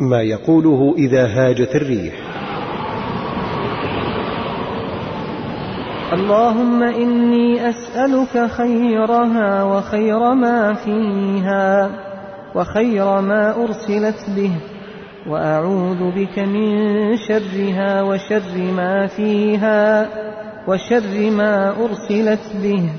ما يقوله إذا هاجت الريح. اللهم إني أسألك خيرها وخير ما فيها وخير ما أرسلت به وأعوذ بك من شرها وشر ما فيها وشر ما أرسلت به.